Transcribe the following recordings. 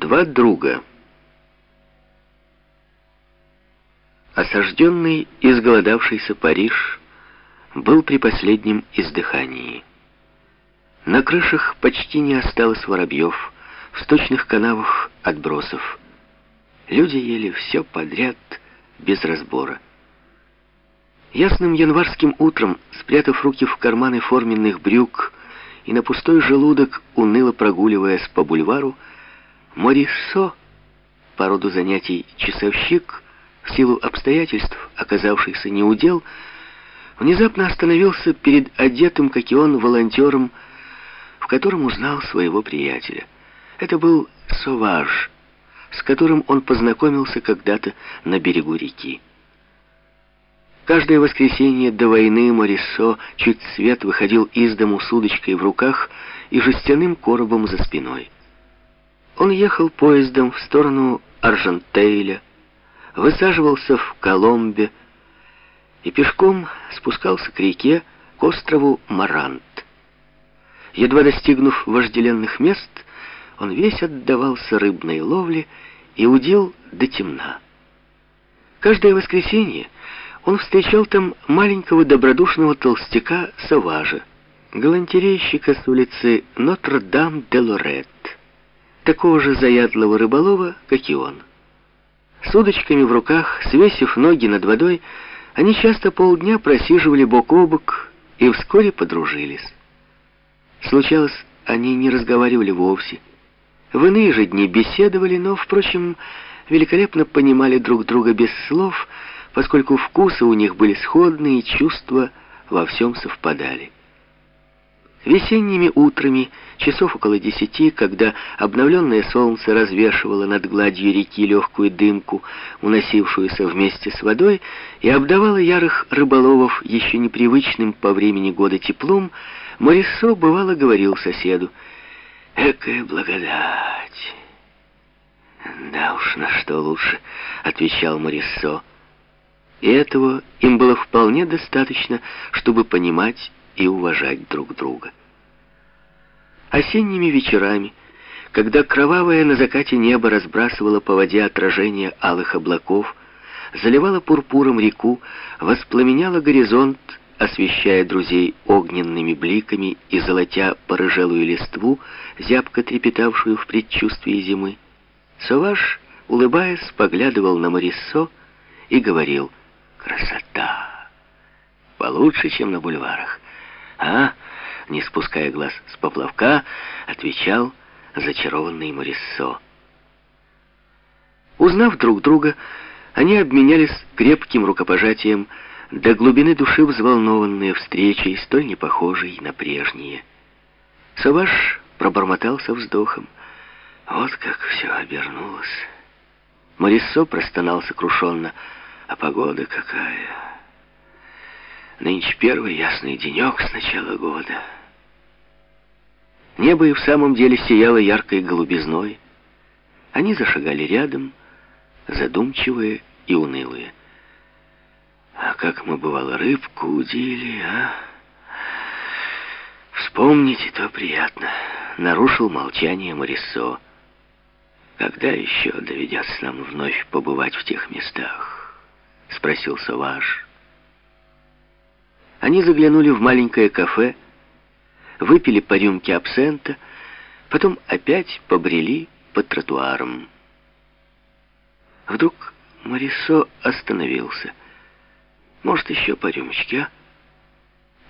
Два друга. Осажденный и изголодавшийся Париж был при последнем издыхании. На крышах почти не осталось воробьев, в сточных канавах отбросов. Люди ели все подряд, без разбора. Ясным январским утром, спрятав руки в карманы форменных брюк и на пустой желудок, уныло прогуливаясь по бульвару, Морисо, по роду занятий часовщик, в силу обстоятельств, оказавшихся неудел, внезапно остановился перед одетым, как и он, волонтером, в котором узнал своего приятеля. Это был Соваж, с которым он познакомился когда-то на берегу реки. Каждое воскресенье до войны Морисо чуть свет выходил из дому с удочкой в руках и жестяным коробом за спиной. Он ехал поездом в сторону Аржантейля, высаживался в Коломбе и пешком спускался к реке, к острову Марант. Едва достигнув вожделенных мест, он весь отдавался рыбной ловле и удил до темна. Каждое воскресенье он встречал там маленького добродушного толстяка Саважа, галантерейщика с улицы Нотр-Дам-де-Лорет, такого же заядлого рыболова, как и он. С удочками в руках, свесив ноги над водой, они часто полдня просиживали бок о бок и вскоре подружились. Случалось, они не разговаривали вовсе. В иные же дни беседовали, но, впрочем, великолепно понимали друг друга без слов, поскольку вкусы у них были сходные, и чувства во всем совпадали. Весенними утрами, часов около десяти, когда обновленное солнце развешивало над гладью реки легкую дымку, уносившуюся вместе с водой, и обдавало ярых рыболовов еще непривычным по времени года теплом, Морисо бывало говорил соседу, «Экая благодать!» «Да уж, на что лучше», — отвечал Морисо. И этого им было вполне достаточно, чтобы понимать и уважать друг друга. Осенними вечерами, когда кровавое на закате небо разбрасывало по воде отражение алых облаков, заливало пурпуром реку, воспламеняло горизонт, освещая друзей огненными бликами и золотя порыжелую листву, зябко трепетавшую в предчувствии зимы, Саваш, улыбаясь, поглядывал на Мориссо и говорил «Красота! Получше, чем на бульварах. А?» Не спуская глаз с поплавка, отвечал зачарованный Мориссо. Узнав друг друга, они обменялись крепким рукопожатием, до глубины души взволнованные встречей, столь непохожей на прежние. Саваш пробормотал со вздохом. Вот как все обернулось. Мориссо простонал сокрушенно. А погода какая! Нынче первый ясный денек с начала года. Небо и в самом деле сияло яркой голубизной. Они зашагали рядом, задумчивые и унылые. А как мы, бывало, рыбку удили, а? Вспомните, то приятно. Нарушил молчание Морисо. Когда еще доведется нам вновь побывать в тех местах? Спросил Саваж. Они заглянули в маленькое кафе, выпили по рюмке абсента, потом опять побрели по тротуарам. Вдруг Морисо остановился. Может, еще по рюмочке, а?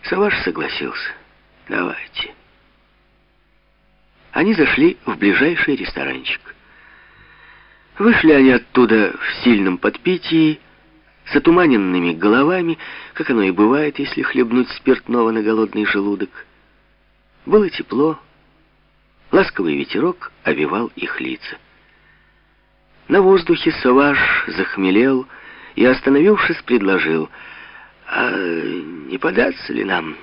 Саваш согласился. Давайте. Они зашли в ближайший ресторанчик. Вышли они оттуда в сильном подпитии, с отуманенными головами, как оно и бывает, если хлебнуть спиртного на голодный желудок. Было тепло, ласковый ветерок овивал их лица. На воздухе Саваш захмелел и, остановившись, предложил, «А не податься ли нам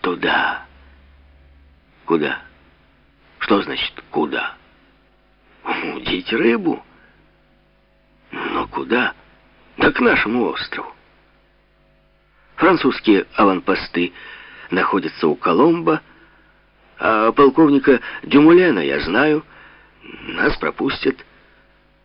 туда?» «Куда? Что значит «куда»?» «Удить рыбу». «Но куда?» «Да к нашему острову». Французские аванпосты находятся у Коломбо, а полковника Дюмулена я знаю. Нас пропустят.